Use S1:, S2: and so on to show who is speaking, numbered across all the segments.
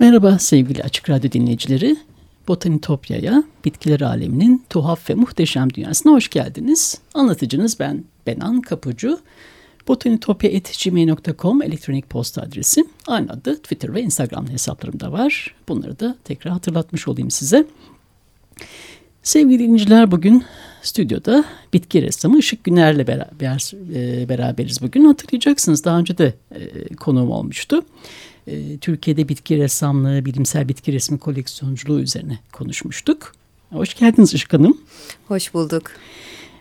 S1: Merhaba sevgili Açık Radyo dinleyicileri. Botanitopya'ya, bitkiler aleminin tuhaf ve muhteşem dünyasına hoş geldiniz. Anlatıcınız ben Benan Kapucu. Botanitopya.gmail.com elektronik posta adresi. Aynı adı Twitter ve Instagram hesaplarımda var. Bunları da tekrar hatırlatmış olayım size. Sevgili dinleyiciler bugün stüdyoda bitki ressamı Işık Güner'le beraber, e, beraberiz bugün. Hatırlayacaksınız daha önce de e, konuğum olmuştu. E, Türkiye'de bitki ressamlığı, bilimsel bitki resmi koleksiyonculuğu üzerine konuşmuştuk. Hoş geldiniz Işık Hanım.
S2: Hoş bulduk.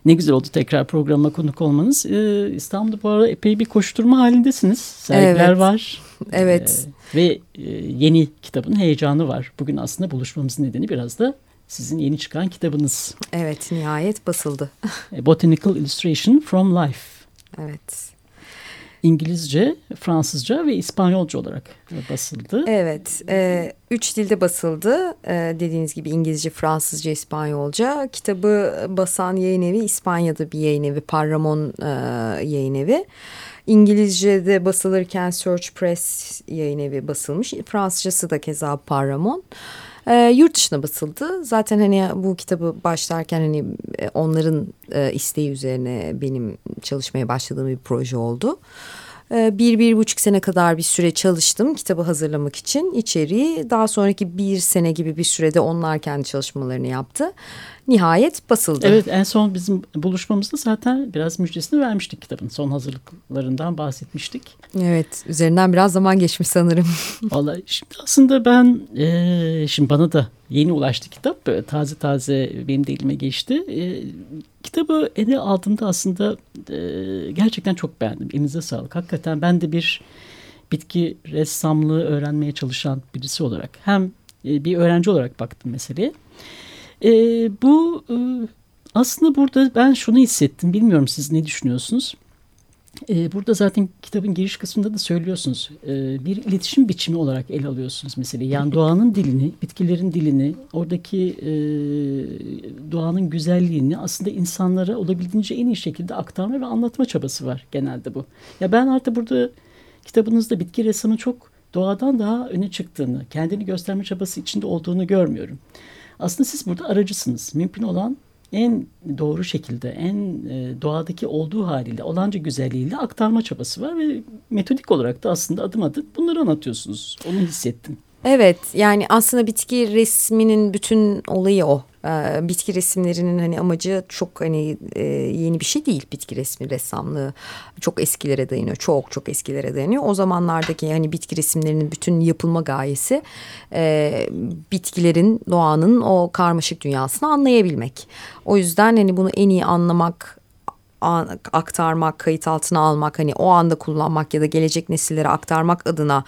S1: Ne güzel oldu tekrar programa konuk olmanız. Ee, İstanbul'da bu arada epey bir koşturma halindesiniz. Sergiler evet. var.
S2: Evet.
S1: Ee, ve e, yeni kitabın heyecanı var. Bugün aslında buluşmamızın nedeni biraz da sizin yeni çıkan kitabınız.
S2: Evet, nihayet basıldı.
S1: Botanical Illustration from Life.
S2: Evet.
S1: İngilizce, Fransızca ve İspanyolca olarak basıldı.
S2: Evet, e, üç dilde basıldı. E, dediğiniz gibi İngilizce, Fransızca, İspanyolca. Kitabı basan yayın evi İspanya'da bir yayın evi, Parramon e, yayın evi. İngilizce'de basılırken Search Press yayın evi basılmış. Fransızcası da keza Parramon. E, yurt dışına basıldı. Zaten hani bu kitabı başlarken hani e, onların e, isteği üzerine benim çalışmaya başladığım bir proje oldu. E, bir, bir buçuk sene kadar bir süre çalıştım kitabı hazırlamak için içeriği. Daha sonraki bir sene gibi bir sürede onlar kendi çalışmalarını yaptı nihayet basıldı.
S1: Evet en son bizim buluşmamızda zaten biraz müjdesini vermiştik kitabın. Son hazırlıklarından bahsetmiştik.
S2: Evet üzerinden biraz zaman geçmiş sanırım.
S1: Vallahi şimdi aslında ben e, şimdi bana da yeni ulaştı kitap. Böyle taze taze benim de elime geçti. E, kitabı ele aldığımda aslında e, gerçekten çok beğendim. Elinize sağlık. Hakikaten ben de bir bitki ressamlığı öğrenmeye çalışan birisi olarak hem bir öğrenci olarak baktım meseleye. E, bu e, aslında burada ben şunu hissettim. Bilmiyorum siz ne düşünüyorsunuz? E, burada zaten kitabın giriş kısmında da söylüyorsunuz. E, bir iletişim biçimi olarak ele alıyorsunuz mesela. Yani doğanın dilini, bitkilerin dilini, oradaki e, doğanın güzelliğini aslında insanlara olabildiğince en iyi şekilde aktarma ve anlatma çabası var genelde bu. Ya ben artık burada kitabınızda bitki ressamı çok doğadan daha öne çıktığını, kendini gösterme çabası içinde olduğunu görmüyorum. Aslında siz burada aracısınız. Mümkün olan en doğru şekilde, en e, doğadaki olduğu haliyle, olanca güzelliğiyle aktarma çabası var ve metodik olarak da aslında adım adım bunları anlatıyorsunuz. Onu hissettim.
S2: Evet yani aslında bitki resminin bütün olayı o. Ee, bitki resimlerinin hani amacı çok hani e, yeni bir şey değil bitki resmi ressamlığı. Çok eskilere dayanıyor. Çok çok eskilere dayanıyor. O zamanlardaki hani bitki resimlerinin bütün yapılma gayesi e, bitkilerin doğanın o karmaşık dünyasını anlayabilmek. O yüzden hani bunu en iyi anlamak aktarmak, kayıt altına almak, hani o anda kullanmak ya da gelecek nesillere aktarmak adına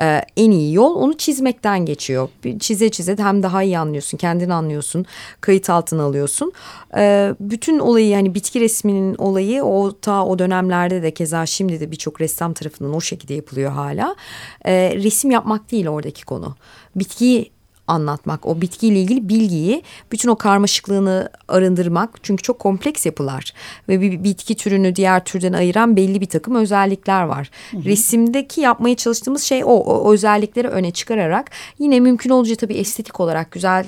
S2: e, en iyi yol onu çizmekten geçiyor. Çize çize hem daha iyi anlıyorsun, kendini anlıyorsun, kayıt altına alıyorsun. E, bütün olayı yani bitki resminin olayı o ta o dönemlerde de keza şimdi de birçok ressam tarafından o şekilde yapılıyor hala. E, resim yapmak değil oradaki konu. Bitkiyi anlatmak, o bitkiyle ilgili bilgiyi, bütün o karmaşıklığını arındırmak. Çünkü çok kompleks yapılar ve bir bitki türünü diğer türden ayıran belli bir takım özellikler var. Hı hı. Resimdeki yapmaya çalıştığımız şey o, o özellikleri öne çıkararak yine mümkün olunca tabii estetik olarak güzel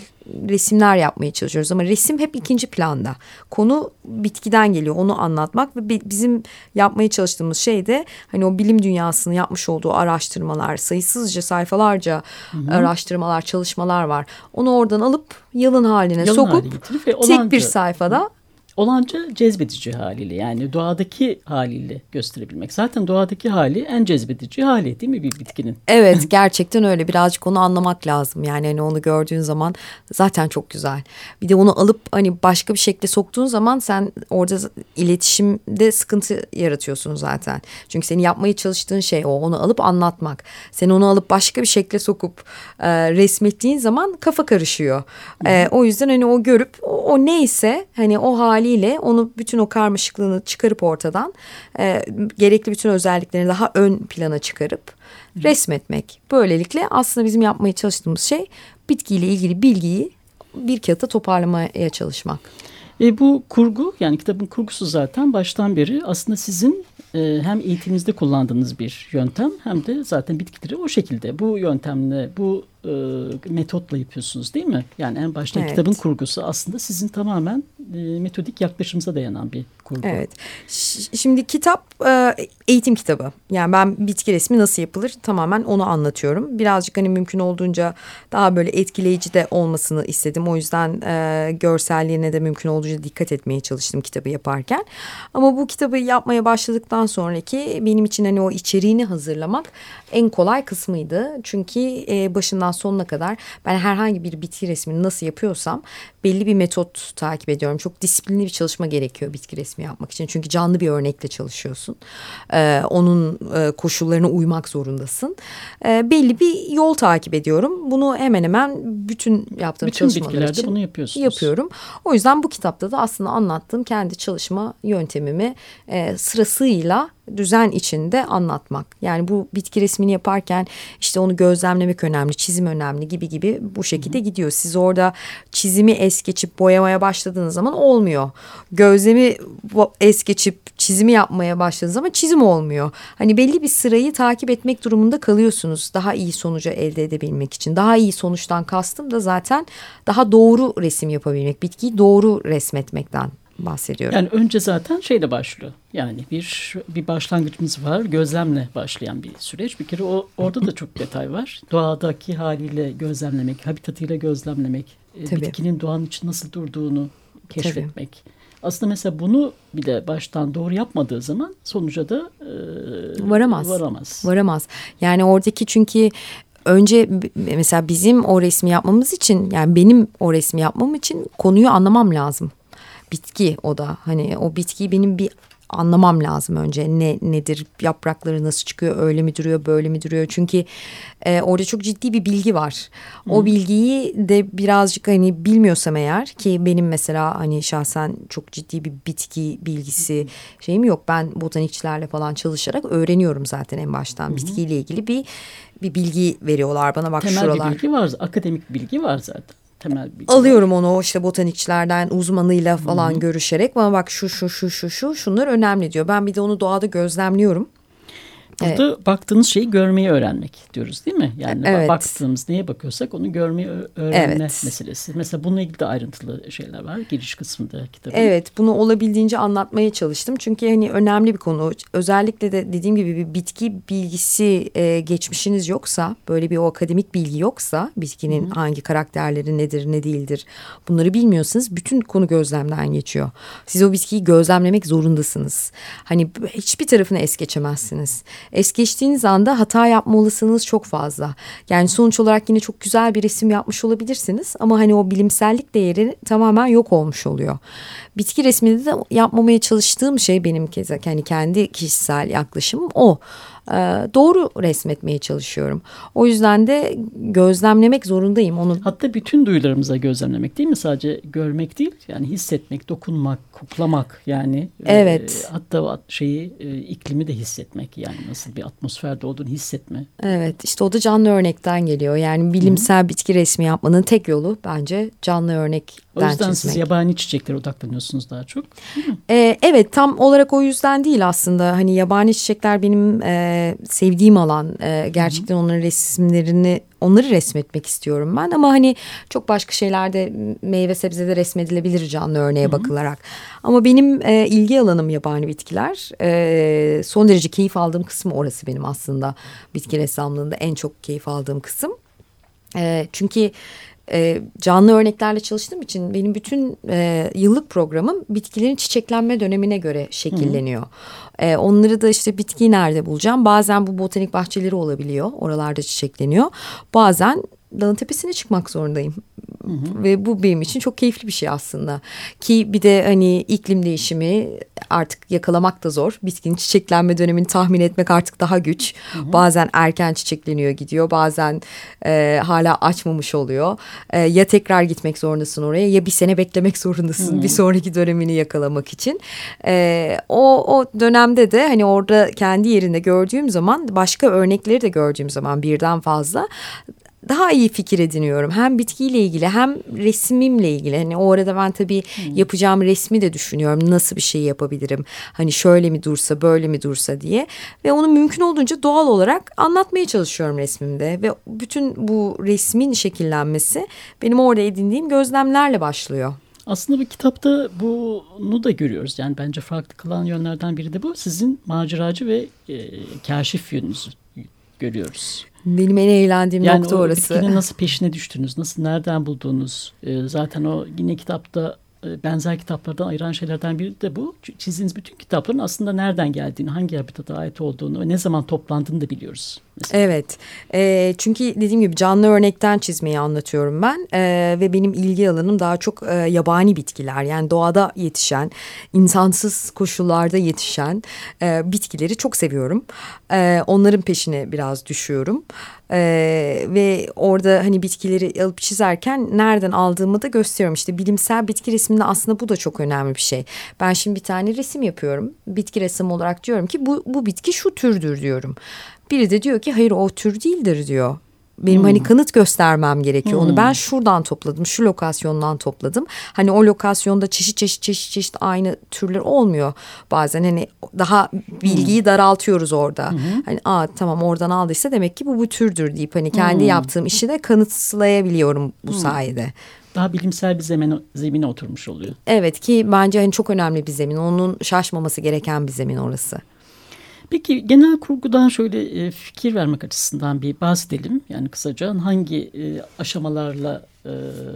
S2: resimler yapmaya çalışıyoruz ama resim hep ikinci planda. Konu bitkiden geliyor onu anlatmak ve bizim yapmaya çalıştığımız şey de hani o bilim dünyasının yapmış olduğu araştırmalar, sayısızca sayfalarca hı hı. araştırmalar, çalışmalar var. Onu oradan alıp yalın haline yalın sokup tek bir sayfada
S1: olanca cezbedici haliyle yani doğadaki haliyle gösterebilmek. Zaten doğadaki hali en cezbedici hali değil mi bir bitkinin?
S2: Evet gerçekten öyle birazcık onu anlamak lazım yani hani onu gördüğün zaman zaten çok güzel. Bir de onu alıp hani başka bir şekilde soktuğun zaman sen orada iletişimde sıkıntı yaratıyorsun zaten. Çünkü seni yapmaya çalıştığın şey o onu alıp anlatmak. Sen onu alıp başka bir şekilde sokup e, resmettiğin zaman kafa karışıyor. E, o yüzden hani o görüp o, o neyse hani o haliyle onu bütün o karmaşıklığını çıkarıp ortadan e, gerekli bütün özelliklerini daha ön plana çıkarıp resmetmek. Böylelikle aslında bizim yapmaya çalıştığımız şey bitkiyle ilgili bilgiyi bir kağıtta toparlamaya çalışmak.
S1: E, bu kurgu yani kitabın kurgusu zaten baştan beri aslında sizin e, hem eğitiminizde kullandığınız bir yöntem hem de zaten bitkileri o şekilde bu yöntemle bu e, metotla yapıyorsunuz değil mi? Yani en başta evet. kitabın kurgusu aslında sizin tamamen metodik yaklaşımıza dayanan bir kurgu.
S2: Evet. Şimdi kitap e, eğitim kitabı. Yani ben bitki resmi nasıl yapılır tamamen onu anlatıyorum. Birazcık hani mümkün olduğunca daha böyle etkileyici de olmasını istedim. O yüzden e, görselliğine de mümkün olduğunca dikkat etmeye çalıştım kitabı yaparken. Ama bu kitabı yapmaya başladıktan sonraki benim için hani o içeriğini hazırlamak en kolay kısmıydı. Çünkü e, başından sonuna kadar ben herhangi bir bitki resmini nasıl yapıyorsam belli bir metot takip ediyorum. Çok disiplinli bir çalışma gerekiyor bitki resmi yapmak için. Çünkü canlı bir örnekle çalışıyorsun. Ee, onun e, koşullarına uymak zorundasın. Ee, belli bir yol takip ediyorum. Bunu hemen hemen bütün yaptığım
S1: bütün
S2: çalışmalar
S1: için bunu yapıyorsunuz.
S2: yapıyorum. O yüzden bu kitapta da aslında anlattığım kendi çalışma yöntemimi e, sırasıyla düzen içinde anlatmak. Yani bu bitki resmini yaparken işte onu gözlemlemek önemli, çizim önemli gibi gibi bu şekilde Hı. gidiyor. Siz orada çizimi es geçip boyamaya başladığınız zaman olmuyor. Gözlemi es geçip çizimi yapmaya başladığınız zaman çizim olmuyor. Hani belli bir sırayı takip etmek durumunda kalıyorsunuz daha iyi sonucu elde edebilmek için. Daha iyi sonuçtan kastım da zaten daha doğru resim yapabilmek, bitkiyi doğru resmetmekten bahsediyorum.
S1: Yani önce zaten şeyle başlıyor. Yani bir bir başlangıcımız var. Gözlemle başlayan bir süreç. Bir kere o orada da çok detay var. Doğadaki haliyle gözlemlemek, habitatıyla gözlemlemek, e, Tabii. bitkinin doğanın için nasıl durduğunu keşfetmek. Tabii. Aslında mesela bunu bir de baştan doğru yapmadığı zaman sonuca da e,
S2: varamaz.
S1: Varamaz.
S2: Varamaz. Yani oradaki çünkü önce mesela bizim o resmi yapmamız için yani benim o resmi yapmam için konuyu anlamam lazım bitki o da. Hani o bitkiyi benim bir anlamam lazım önce. Ne nedir yaprakları nasıl çıkıyor öyle mi duruyor böyle mi duruyor? Çünkü e, orada çok ciddi bir bilgi var. O Hı. bilgiyi de birazcık hani bilmiyorsam eğer ki benim mesela hani şahsen çok ciddi bir bitki bilgisi şeyim yok. Ben botanikçilerle falan çalışarak öğreniyorum zaten en baştan. Hı. bitkiyle ilgili bir bir bilgi veriyorlar bana. Bak
S1: Temel
S2: şuralar.
S1: Temel bir bilgi var akademik bilgi var zaten
S2: temel bilgi. Alıyorum onu işte botanikçilerden uzmanıyla falan Hı -hı. görüşerek bana bak şu şu şu şu şu şunlar önemli diyor. Ben bir de onu doğada gözlemliyorum.
S1: Burada evet. baktığınız şeyi görmeyi öğrenmek diyoruz değil mi? Yani evet. baktığımız neye bakıyorsak onu görmeyi öğrenme evet. meselesi. Mesela bununla ilgili de ayrıntılı şeyler var giriş kısmında kitabın.
S2: Evet bunu olabildiğince anlatmaya çalıştım. Çünkü hani önemli bir konu. Özellikle de dediğim gibi bir bitki bilgisi e, geçmişiniz yoksa böyle bir o akademik bilgi yoksa bitkinin Hı. hangi karakterleri nedir ne değildir bunları bilmiyorsanız bütün konu gözlemden geçiyor. Siz o bitkiyi gözlemlemek zorundasınız. Hani hiçbir tarafını es geçemezsiniz es geçtiğiniz anda hata yapma olasılığınız çok fazla. Yani sonuç olarak yine çok güzel bir resim yapmış olabilirsiniz ama hani o bilimsellik değeri tamamen yok olmuş oluyor. Bitki resminde de yapmamaya çalıştığım şey benim kez yani kendi kişisel yaklaşımım o. Ee, doğru resmetmeye çalışıyorum. O yüzden de gözlemlemek zorundayım onu.
S1: Hatta bütün duyularımıza gözlemlemek değil mi? Sadece görmek değil yani hissetmek, dokunmak, koklamak yani.
S2: E, evet.
S1: E, hatta şeyi e, iklimi de hissetmek yani nasıl bir atmosferde olduğunu hissetme.
S2: Evet işte o da canlı örnekten geliyor. Yani bilimsel -hı. bitki resmi yapmanın tek yolu bence canlı örnek
S1: o yüzden çizmek. siz yabani çiçeklere odaklanıyorsunuz daha çok.
S2: Ee, evet tam olarak o yüzden değil aslında. Hani yabani çiçekler benim e, sevdiğim alan. E, gerçekten onların resimlerini onları resmetmek istiyorum ben. Ama hani çok başka şeylerde meyve sebzede resmedilebilir canlı örneğe Hı -hı. bakılarak. Ama benim e, ilgi alanım yabani bitkiler. E, son derece keyif aldığım kısım orası benim aslında. Bitki ressamlığında en çok keyif aldığım kısım. E, çünkü e, canlı örneklerle çalıştığım için benim bütün e, yıllık programım bitkilerin çiçeklenme dönemine göre şekilleniyor. E, onları da işte bitkiyi nerede bulacağım? Bazen bu botanik bahçeleri olabiliyor. Oralarda çiçekleniyor. Bazen dağın tepesine çıkmak zorundayım. Hı hı. Ve bu benim için çok keyifli bir şey aslında. Ki bir de hani iklim değişimi artık yakalamak da zor. Bitkinin çiçeklenme dönemini tahmin etmek artık daha güç. Hı hı. Bazen erken çiçekleniyor gidiyor. Bazen e, hala açmamış oluyor. E, ya tekrar gitmek zorundasın oraya ya bir sene beklemek zorundasın. Hı hı. Bir sonraki dönemini yakalamak için. E, o, o dönemde de hani orada kendi yerinde gördüğüm zaman başka örnekleri de gördüğüm zaman birden fazla daha iyi fikir ediniyorum. Hem bitkiyle ilgili hem resimimle ilgili. Hani o arada ben tabii hmm. yapacağım resmi de düşünüyorum. Nasıl bir şey yapabilirim? Hani şöyle mi dursa, böyle mi dursa diye. Ve onu mümkün olduğunca doğal olarak anlatmaya çalışıyorum resmimde. Ve bütün bu resmin şekillenmesi benim orada edindiğim gözlemlerle başlıyor.
S1: Aslında bu kitapta bunu da görüyoruz. Yani bence farklı kılan yönlerden biri de bu. Sizin maceracı ve e, kaşif yönünüzü görüyoruz.
S2: Benim en eğlendiğim yani nokta orası.
S1: Yani nasıl peşine düştünüz, nasıl nereden buldunuz? Ee, zaten o yine kitapta e, benzer kitaplardan ayıran şeylerden biri de bu. Çizdiğiniz bütün kitapların aslında nereden geldiğini, hangi habitata ait olduğunu ve ne zaman toplandığını da biliyoruz.
S2: Mesela. Evet. E, çünkü dediğim gibi canlı örnekten çizmeyi anlatıyorum ben. E, ve benim ilgi alanım daha çok e, yabani bitkiler. Yani doğada yetişen, insansız koşullarda yetişen e, bitkileri çok seviyorum. E, onların peşine biraz düşüyorum. Ee, ve orada hani bitkileri alıp çizerken nereden aldığımı da gösteriyorum. İşte bilimsel bitki resminde aslında bu da çok önemli bir şey. Ben şimdi bir tane resim yapıyorum. Bitki resmi olarak diyorum ki bu, bu bitki şu türdür diyorum. Biri de diyor ki hayır o tür değildir diyor. Benim hmm. hani kanıt göstermem gerekiyor. Hmm. Onu ben şuradan topladım, şu lokasyondan topladım. Hani o lokasyonda çeşit çeşit çeşit çeşit aynı türler olmuyor. Bazen hani daha bilgiyi hmm. daraltıyoruz orada. Hmm. Hani aa tamam oradan aldıysa demek ki bu bu türdür deyip hani kendi hmm. yaptığım işi de kanıtlayabiliyorum bu hmm. sayede
S1: daha bilimsel bir zemine, zemine oturmuş oluyor.
S2: Evet ki bence hani çok önemli bir zemin. Onun şaşmaması gereken bir zemin orası.
S1: Peki genel kurgudan şöyle e, fikir vermek açısından bir bahsedelim. Yani kısaca hangi e, aşamalarla e,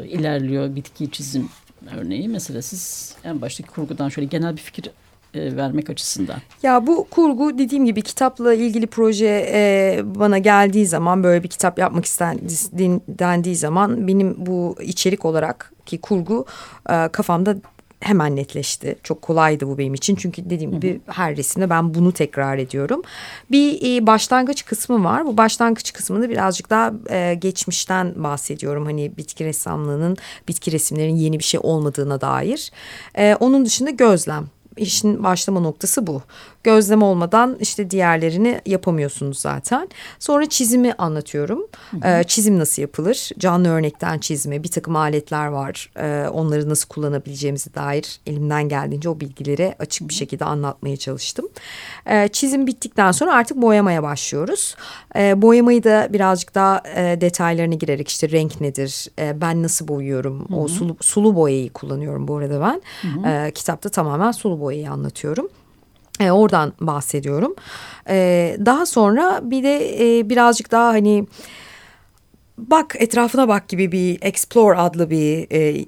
S1: ilerliyor bitki çizim örneği. Mesela siz en baştaki kurgudan şöyle genel bir fikir vermek açısından.
S2: Ya bu kurgu dediğim gibi kitapla ilgili proje e, bana geldiği zaman böyle bir kitap yapmak istendiği zaman benim bu içerik olarak ki kurgu e, kafamda hemen netleşti. Çok kolaydı bu benim için. Çünkü dediğim gibi her resimde ben bunu tekrar ediyorum. Bir e, başlangıç kısmı var. Bu başlangıç kısmında birazcık daha e, geçmişten bahsediyorum. Hani bitki ressamlığının, bitki resimlerinin yeni bir şey olmadığına dair. E, onun dışında gözlem işin başlama noktası bu. Gözlem olmadan işte diğerlerini yapamıyorsunuz zaten. Sonra çizimi anlatıyorum. Ee, çizim nasıl yapılır? Canlı örnekten çizme, bir takım aletler var. Ee, onları nasıl kullanabileceğimize dair elimden geldiğince o bilgileri açık bir şekilde anlatmaya çalıştım. Ee, çizim bittikten sonra artık boyamaya başlıyoruz. Ee, boyamayı da birazcık daha e, detaylarına girerek işte renk nedir? E, ben nasıl boyuyorum? Hı hı. O sulu, sulu boyayı kullanıyorum bu arada ben. Hı hı. Kitapta tamamen sulu boyayı anlatıyorum. E, oradan bahsediyorum. E, daha sonra bir de e, birazcık daha hani bak etrafına bak gibi bir explore adlı bir e,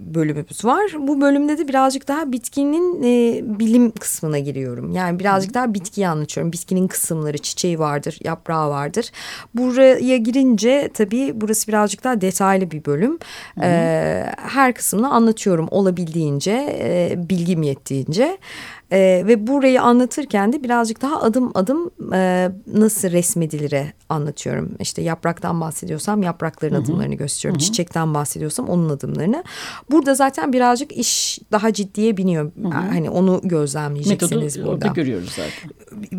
S2: bölümümüz var. Bu bölümde de birazcık daha bitkinin e, bilim kısmına giriyorum. Yani birazcık daha bitkiyi anlatıyorum. Bitkinin kısımları, çiçeği vardır, yaprağı vardır. Buraya girince tabii burası birazcık daha detaylı bir bölüm. E, her kısmını anlatıyorum olabildiğince, e, bilgim yettiğince. E, ve burayı anlatırken de birazcık daha adım adım e, nasıl resmedilire anlatıyorum. İşte yapraktan bahsediyorsam yaprakların Hı -hı. adımlarını gösteriyorum. Hı -hı. Çiçekten bahsediyorsam onun adımlarını. Burada zaten birazcık iş daha ciddiye biniyor. Hı -hı. Hani onu gözlemleyeceksiniz
S1: Metodu
S2: burada.
S1: orada görüyoruz zaten.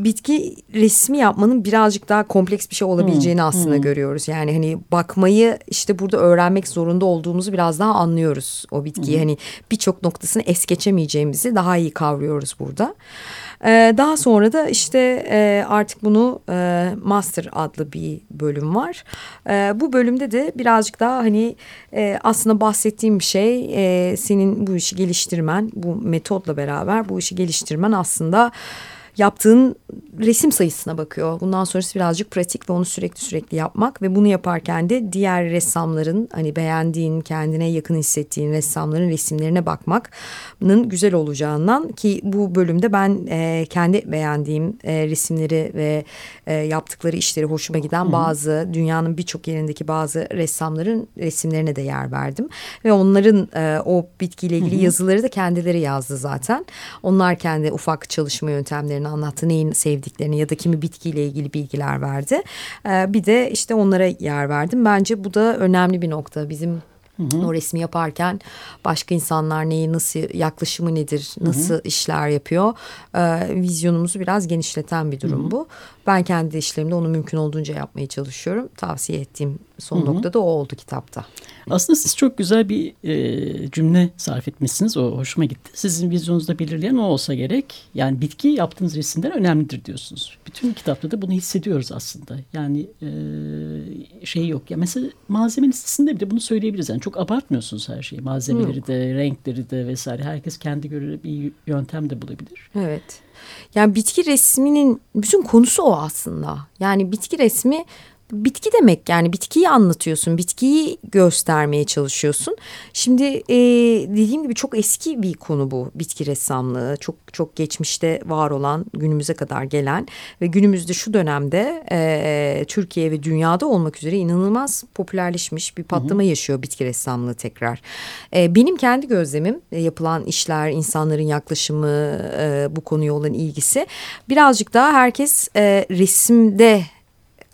S2: Bitki resmi yapmanın birazcık daha kompleks bir şey olabileceğini Hı -hı. aslında Hı -hı. görüyoruz. Yani hani bakmayı işte burada öğrenmek zorunda olduğumuzu biraz daha anlıyoruz. O bitkiyi Hı -hı. hani birçok noktasını es geçemeyeceğimizi daha iyi kavruyoruz burada. Ee, daha sonra da işte e, artık bunu e, Master adlı bir bölüm var. E, bu bölümde de birazcık daha hani e, aslında bahsettiğim şey senin bu işi geliştirmen, bu metodla beraber bu işi geliştirmen aslında yaptığın resim sayısına bakıyor. Bundan sonrası birazcık pratik ve onu sürekli sürekli yapmak ve bunu yaparken de diğer ressamların hani beğendiğin, kendine yakın hissettiğin ressamların resimlerine bakmanın güzel olacağından ki bu bölümde ben e, kendi beğendiğim e, resimleri ve e, yaptıkları işleri hoşuma giden bazı dünyanın birçok yerindeki bazı ressamların resimlerine de yer verdim ve onların e, o bitkiyle ilgili Hı. yazıları da kendileri yazdı zaten. Onlar kendi ufak çalışma yöntemlerini anlattı, neyin sevdiklerini ya da kimi bitkiyle ilgili bilgiler verdi. E, bir de işte onlara yer verdim. Bence bu da önemli bir nokta bizim Hı hı. O resmi yaparken başka insanlar neyi nasıl yaklaşımı nedir, nasıl hı hı. işler yapıyor, e, vizyonumuzu biraz genişleten bir durum hı hı. bu. Ben kendi işlerimde onu mümkün olduğunca yapmaya çalışıyorum. Tavsiye ettiğim son Hı -hı. nokta da o oldu kitapta.
S1: Aslında siz çok güzel bir e, cümle sarf etmişsiniz. O hoşuma gitti. Sizin vizyonunuzda belirleyen o olsa gerek. Yani bitki yaptığınız resimden önemlidir diyorsunuz. Bütün kitapta da bunu hissediyoruz aslında. Yani e, şey yok. Ya mesela malzeme listesinde bile bunu söyleyebiliriz. Yani çok abartmıyorsunuz her şeyi. Malzemeleri Hı. de, renkleri de vesaire. Herkes kendi göre bir yöntem de bulabilir.
S2: Evet. Yani bitki resminin bütün konusu o aslında. Yani bitki resmi bitki demek yani bitkiyi anlatıyorsun, bitkiyi göstermeye çalışıyorsun. Şimdi e, dediğim gibi çok eski bir konu bu bitki ressamlığı. Çok çok geçmişte var olan günümüze kadar gelen ve günümüzde şu dönemde e, Türkiye ve dünyada olmak üzere inanılmaz popülerleşmiş bir patlama hı hı. yaşıyor bitki ressamlığı tekrar. E, benim kendi gözlemim e, yapılan işler, insanların yaklaşımı, e, bu konuya olan ilgisi birazcık daha herkes e, resimde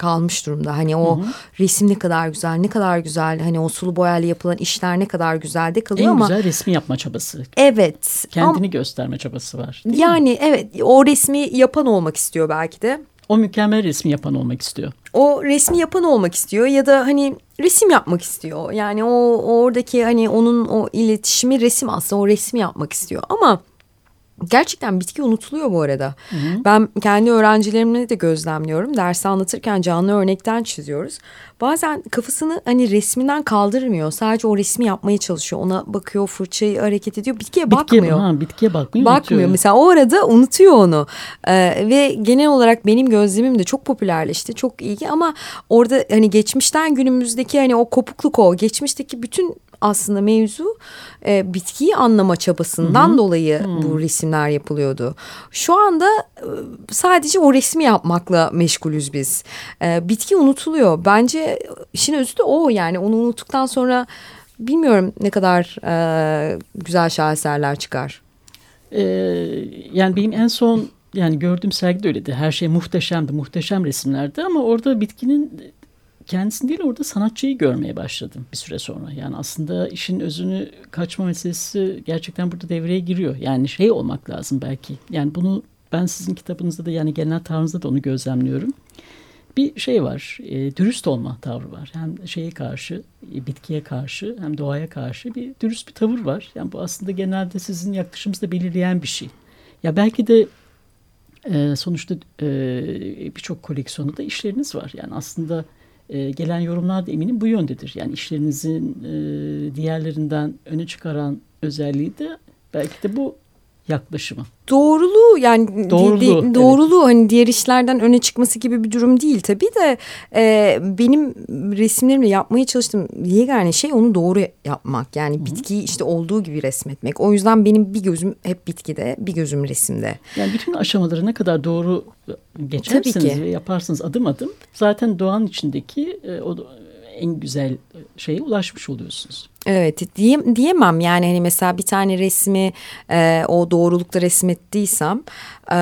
S2: kalmış durumda. Hani o hı hı. resim ne kadar güzel, ne kadar güzel. Hani o sulu boyayla yapılan işler ne kadar güzel de kalıyor
S1: en
S2: ama.
S1: En güzel resmi yapma çabası.
S2: Evet.
S1: Kendini ama, gösterme çabası var.
S2: Yani mi? evet o resmi yapan olmak istiyor belki de.
S1: O mükemmel resmi yapan olmak istiyor.
S2: O resmi yapan olmak istiyor ya da hani resim yapmak istiyor. Yani o oradaki hani onun o iletişimi resim aslında o resmi yapmak istiyor. Ama Gerçekten bitki unutuluyor bu arada. Hı hı. Ben kendi öğrencilerimle de gözlemliyorum. Dersi anlatırken canlı örnekten çiziyoruz. Bazen kafasını hani resminden kaldırmıyor. Sadece o resmi yapmaya çalışıyor. Ona bakıyor, fırçayı hareket ediyor. Bitkiye,
S1: bitkiye
S2: bakmıyor.
S1: Ha, bitkiye bakmıyor.
S2: Bakmıyor. Unutuyor. Mesela o arada unutuyor onu. Ee, ve genel olarak benim gözlemim de çok popülerleşti. Çok iyi ama orada hani geçmişten günümüzdeki hani o kopukluk o. Geçmişteki bütün aslında mevzu e, bitkiyi anlama çabasından Hı -hı. dolayı Hı bu resimler yapılıyordu. Şu anda e, sadece o resmi yapmakla meşgulüz biz. E, bitki unutuluyor. Bence işin özü de o yani onu unuttuktan sonra bilmiyorum ne kadar e, güzel şaheserler çıkar.
S1: Ee, yani benim en son yani gördüğüm sergi de öyleydi. Her şey muhteşemdi, muhteşem resimlerdi ama orada bitkinin kendisini değil orada sanatçıyı görmeye başladım bir süre sonra. Yani aslında işin özünü kaçma meselesi gerçekten burada devreye giriyor. Yani şey olmak lazım belki. Yani bunu ben sizin kitabınızda da yani genel tavrınızda da onu gözlemliyorum. Bir şey var, e, dürüst olma tavrı var. Hem şeye karşı, e, bitkiye karşı hem doğaya karşı bir dürüst bir tavır var. Yani bu aslında genelde sizin yaklaşımınızda belirleyen bir şey. Ya belki de e, sonuçta e, birçok koleksiyonda da işleriniz var. Yani aslında e, gelen yorumlar da eminim bu yöndedir. Yani işlerinizin e, diğerlerinden öne çıkaran özelliği de belki de bu yaklaşımı.
S2: Doğruluğu yani doğruluğu, de, doğruluğu evet. hani diğer işlerden öne çıkması gibi bir durum değil tabii de e, benim resimlerimle yapmaya çalıştığım yegane şey onu doğru yapmak. Yani Hı -hı. bitkiyi işte olduğu gibi resmetmek. O yüzden benim bir gözüm hep bitkide, bir gözüm resimde.
S1: Yani bütün aşamaları ne kadar doğru geçersiniz ve yaparsınız adım adım zaten doğanın içindeki e, o en güzel şeye ulaşmış oluyorsunuz.
S2: Evet diye, diyemem yani hani mesela bir tane resmi e, o doğrulukta resmettiysem e,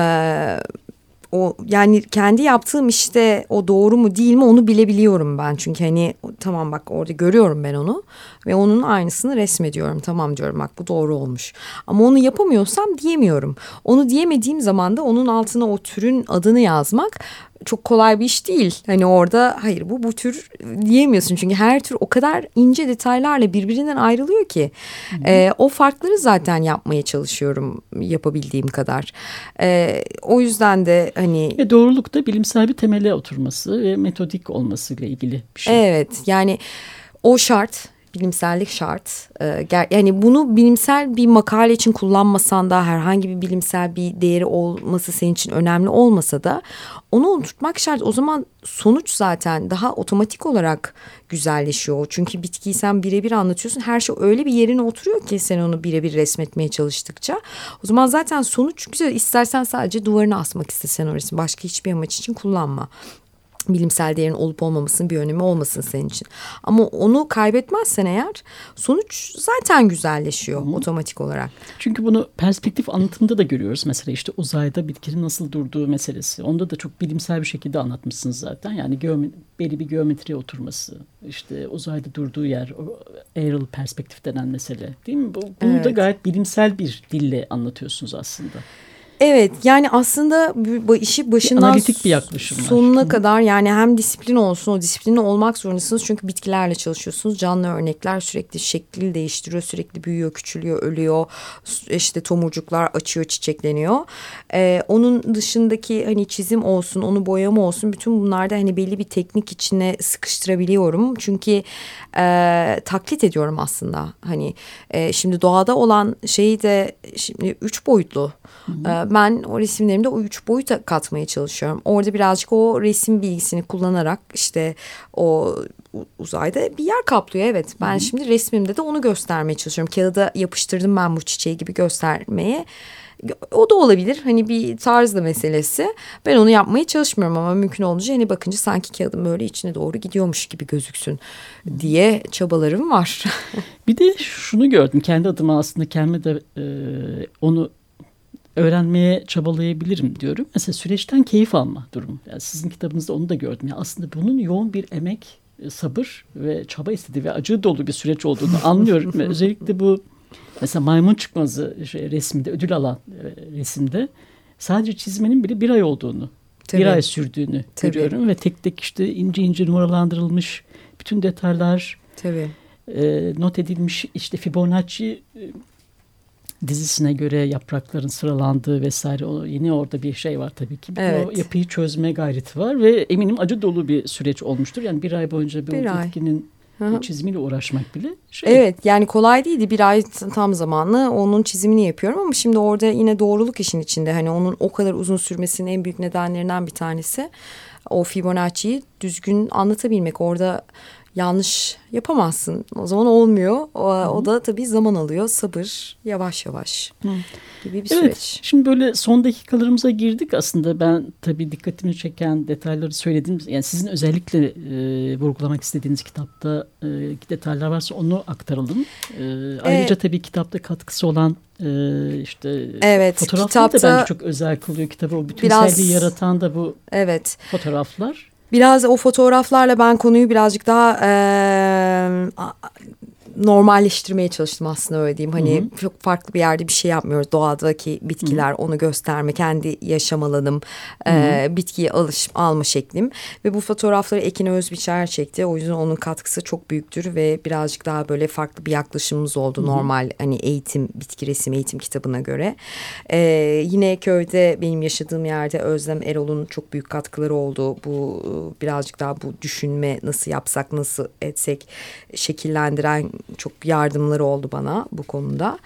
S2: o yani kendi yaptığım işte o doğru mu değil mi onu bilebiliyorum ben. Çünkü hani tamam bak orada görüyorum ben onu ve onun aynısını resmediyorum. Tamam diyorum bak bu doğru olmuş. Ama onu yapamıyorsam diyemiyorum. Onu diyemediğim zaman da onun altına o türün adını yazmak çok kolay bir iş değil. Hani orada hayır bu bu tür diyemiyorsun. Çünkü her tür o kadar ince detaylarla birbirinden ayrılıyor ki. E, o farkları zaten yapmaya çalışıyorum yapabildiğim kadar. E, o yüzden de hani...
S1: Ve doğruluk da bilimsel bir temele oturması ve metodik olmasıyla ilgili bir şey.
S2: Evet yani o şart bilimsellik şart. Ee, yani bunu bilimsel bir makale için kullanmasan da herhangi bir bilimsel bir değeri olması senin için önemli olmasa da onu unutmak şart. O zaman sonuç zaten daha otomatik olarak güzelleşiyor. Çünkü bitkiyi sen birebir anlatıyorsun. Her şey öyle bir yerine oturuyor ki sen onu birebir resmetmeye çalıştıkça. O zaman zaten sonuç güzel. İstersen sadece duvarına asmak istesen o resmi. Başka hiçbir amaç için kullanma bilimsel değerin olup olmamasının bir önemi olmasın senin için. Ama onu kaybetmezsen eğer sonuç zaten güzelleşiyor Hı. otomatik olarak.
S1: Çünkü bunu perspektif anlatımında da görüyoruz. Mesela işte uzayda bitkinin nasıl durduğu meselesi. Onda da çok bilimsel bir şekilde anlatmışsınız zaten. Yani belli bir geometriye oturması, işte uzayda durduğu yer, aerial perspektif denen mesele değil mi? Bu, bunu evet. da gayet bilimsel bir dille anlatıyorsunuz aslında.
S2: Evet yani aslında bu işi başından
S1: analitik bir yaklaşım
S2: sonuna kadar yani hem disiplin olsun o disiplini olmak zorundasınız. Çünkü bitkilerle çalışıyorsunuz. Canlı örnekler sürekli şekli değiştiriyor sürekli büyüyor küçülüyor ölüyor. İşte tomurcuklar açıyor çiçekleniyor. Ee, onun dışındaki hani çizim olsun onu boyama olsun bütün bunlarda hani belli bir teknik içine sıkıştırabiliyorum. Çünkü e, taklit ediyorum aslında. Hani e, şimdi doğada olan şeyi de şimdi üç boyutlu. Hı hı. Ee, ben o resimlerimde o üç boyuta katmaya çalışıyorum. Orada birazcık o resim bilgisini kullanarak işte o uzayda bir yer kaplıyor evet. Ben hı hı. şimdi resmimde de onu göstermeye çalışıyorum. Kağıda yapıştırdım ben bu çiçeği gibi göstermeye. O da olabilir. Hani bir tarzda meselesi. Ben onu yapmaya çalışmıyorum ama mümkün olunca hani bakınca sanki kağıdım böyle içine doğru gidiyormuş gibi gözüksün diye çabalarım var.
S1: bir de şunu gördüm kendi adıma aslında kendime de e, onu öğrenmeye çabalayabilirim diyorum. Mesela süreçten keyif alma durumu. Yani sizin kitabınızda onu da gördüm. Yani aslında bunun yoğun bir emek, e, sabır ve çaba istediği ve acı dolu bir süreç olduğunu anlıyorum. ve özellikle bu mesela maymun çıkmazı şey, resminde, ödül alan e, resimde sadece çizmenin bile bir ay olduğunu, Tabii. bir ay sürdüğünü Tabii. görüyorum. Ve tek tek işte ince ince numaralandırılmış bütün detaylar Tabii. E, not edilmiş işte Fibonacci e, dizisine göre yaprakların sıralandığı vesaire o yine orada bir şey var tabii ki. Evet. O yapıyı çözme gayreti var ve eminim acı dolu bir süreç olmuştur. Yani bir ay boyunca bir, bir bitkinin çizimiyle uğraşmak bile şey.
S2: Evet yani kolay değildi bir ay tam zamanlı onun çizimini yapıyorum ama şimdi orada yine doğruluk işin içinde hani onun o kadar uzun sürmesinin en büyük nedenlerinden bir tanesi o Fibonacci'yi düzgün anlatabilmek orada yanlış yapamazsın. O zaman olmuyor. O, o da tabii zaman alıyor. Sabır, yavaş yavaş Hı. gibi bir evet, süreç.
S1: Şimdi böyle son dakikalarımıza girdik aslında. Ben tabii dikkatimi çeken detayları söyledim. Yani sizin özellikle e, vurgulamak istediğiniz kitapta e, detaylar varsa onu aktaralım. E, ayrıca evet. tabii kitapta katkısı olan e, işte evet, fotoğraflar kitapta, da bence çok özel kılıyor kitabı. O bütünselliği biraz, yaratan da bu evet. fotoğraflar.
S2: Biraz o fotoğraflarla ben konuyu birazcık daha e, normalleştirmeye çalıştım aslında öyle diyeyim. Hani hı hı. çok farklı bir yerde bir şey yapmıyoruz. Doğadaki bitkiler hı hı. onu gösterme, kendi yaşam alanım, hı hı. E, bitkiye alış, alma şeklim. Ve bu fotoğrafları Ekin Özbiçer çekti. O yüzden onun katkısı çok büyüktür ve birazcık daha böyle farklı bir yaklaşımımız oldu. Hı hı. Normal hani eğitim, bitki resim eğitim kitabına göre. E, yine köyde benim yaşadığım yerde Özlem Erol'un çok büyük katkıları oldu. Bu birazcık daha bu düşünme nasıl yapsak, nasıl etsek şekillendiren çok yardımları oldu bana bu konuda.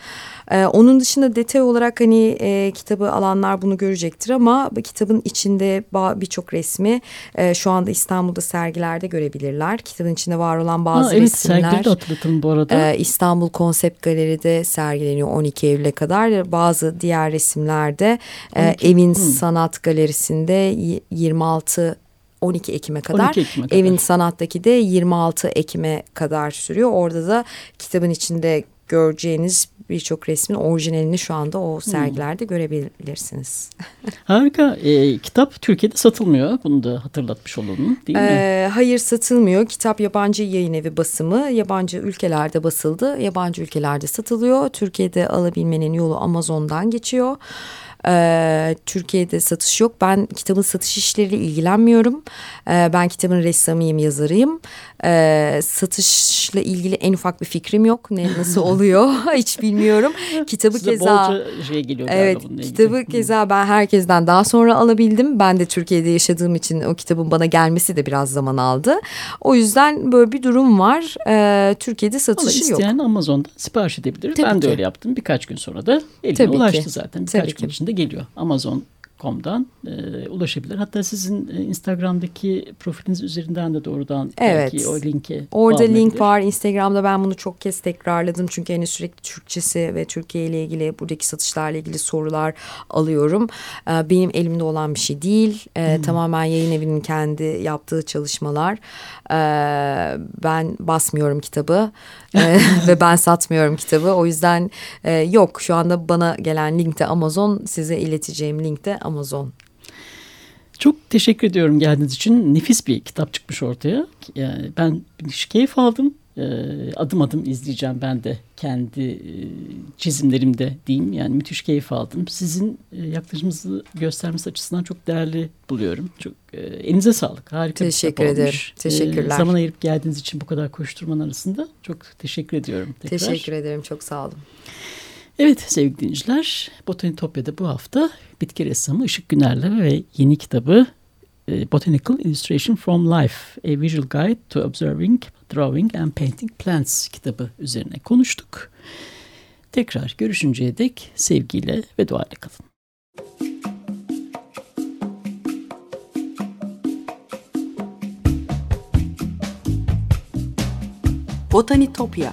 S2: Ee, onun dışında detay olarak hani e, kitabı alanlar bunu görecektir ama kitabın içinde birçok resmi e, şu anda İstanbul'da sergilerde görebilirler. Kitabın içinde var olan bazı ha, evet, resimler.
S1: Sergileri de hatırlatın bu arada.
S2: E, İstanbul Konsept Galeri'de sergileniyor 12 Eylül'e kadar. Bazı diğer resimlerde e, Evin hmm. Sanat Galerisi'nde 26 12 Ekim'e kadar. 12 Ekim'e kadar. Evin Sanat'taki de 26 Ekim'e kadar sürüyor. Orada da kitabın içinde göreceğiniz birçok resmin orijinalini şu anda o hmm. sergilerde hmm. görebilirsiniz.
S1: Harika. E, kitap Türkiye'de satılmıyor. Bunu da hatırlatmış olalım değil mi? E,
S2: hayır satılmıyor. Kitap yabancı yayın evi basımı. Yabancı ülkelerde basıldı. Yabancı ülkelerde satılıyor. Türkiye'de alabilmenin yolu Amazon'dan geçiyor. Ee, Türkiye'de satış yok. Ben kitabın satış işleriyle ilgilenmiyorum. Ee, ben kitabın ressamıyım, yazarıyım. Ee, satışla ilgili en ufak bir fikrim yok. Ne nasıl oluyor hiç bilmiyorum. Kitabı
S1: Size
S2: keza
S1: şey geliyor
S2: Evet
S1: bununla ilgili.
S2: kitabı keza ben herkesten daha sonra alabildim. Ben de Türkiye'de yaşadığım için o kitabın bana gelmesi de biraz zaman aldı. O yüzden böyle bir durum var. Ee, Türkiye'de satışı yok.
S1: isteyen Amazon'dan sipariş edebilir.
S2: Tabii
S1: ben de
S2: ki.
S1: öyle yaptım. Birkaç gün sonra da eline
S2: Tabii ki.
S1: ulaştı zaten. Birkaç
S2: Tabii
S1: gün
S2: ki.
S1: içinde geliyor. Amazon.com'dan e, ulaşabilir. Hatta sizin e, Instagram'daki profiliniz üzerinden de doğrudan
S2: Evet.
S1: belki o linke
S2: Orada link var. Instagram'da ben bunu çok kez tekrarladım. Çünkü hani sürekli Türkçesi ve Türkiye ile ilgili buradaki satışlarla ilgili sorular alıyorum. Ee, Benim elimde olan bir şey değil. Ee, Tamamen yayın evinin kendi yaptığı çalışmalar. Ee, Ben basmıyorum kitabı Ee, ve ben satmıyorum kitabı. O yüzden e, yok şu anda bana gelen linkte Amazon size ileteceğim linkte Amazon.
S1: Çok teşekkür ediyorum geldiğiniz için. Nefis bir kitap çıkmış ortaya. Yani ben müthiş keyif aldım. Ee, adım adım izleyeceğim ben de kendi e, çizimlerimde diyeyim. Yani müthiş keyif aldım. Sizin e, yaklaşımınızı göstermesi açısından çok değerli buluyorum. Çok e, elinize sağlık. Harika
S2: Teşekkür
S1: bir kitap
S2: ederim.
S1: olmuş.
S2: Teşekkürler.
S1: Ee, zaman ayırıp geldiğiniz için bu kadar koşturmanın arasında çok teşekkür ediyorum tekrar.
S2: Teşekkür ederim. Çok sağ olun.
S1: Evet sevgili dinleyiciler, Botanitopya'da bu hafta bitki ressamı Işık Güner'le ve yeni kitabı e, Botanical Illustration from Life, A Visual Guide to Observing, Drawing and Painting Plants kitabı üzerine konuştuk. Tekrar görüşünceye dek sevgiyle ve duayla kalın.
S3: Botanitopya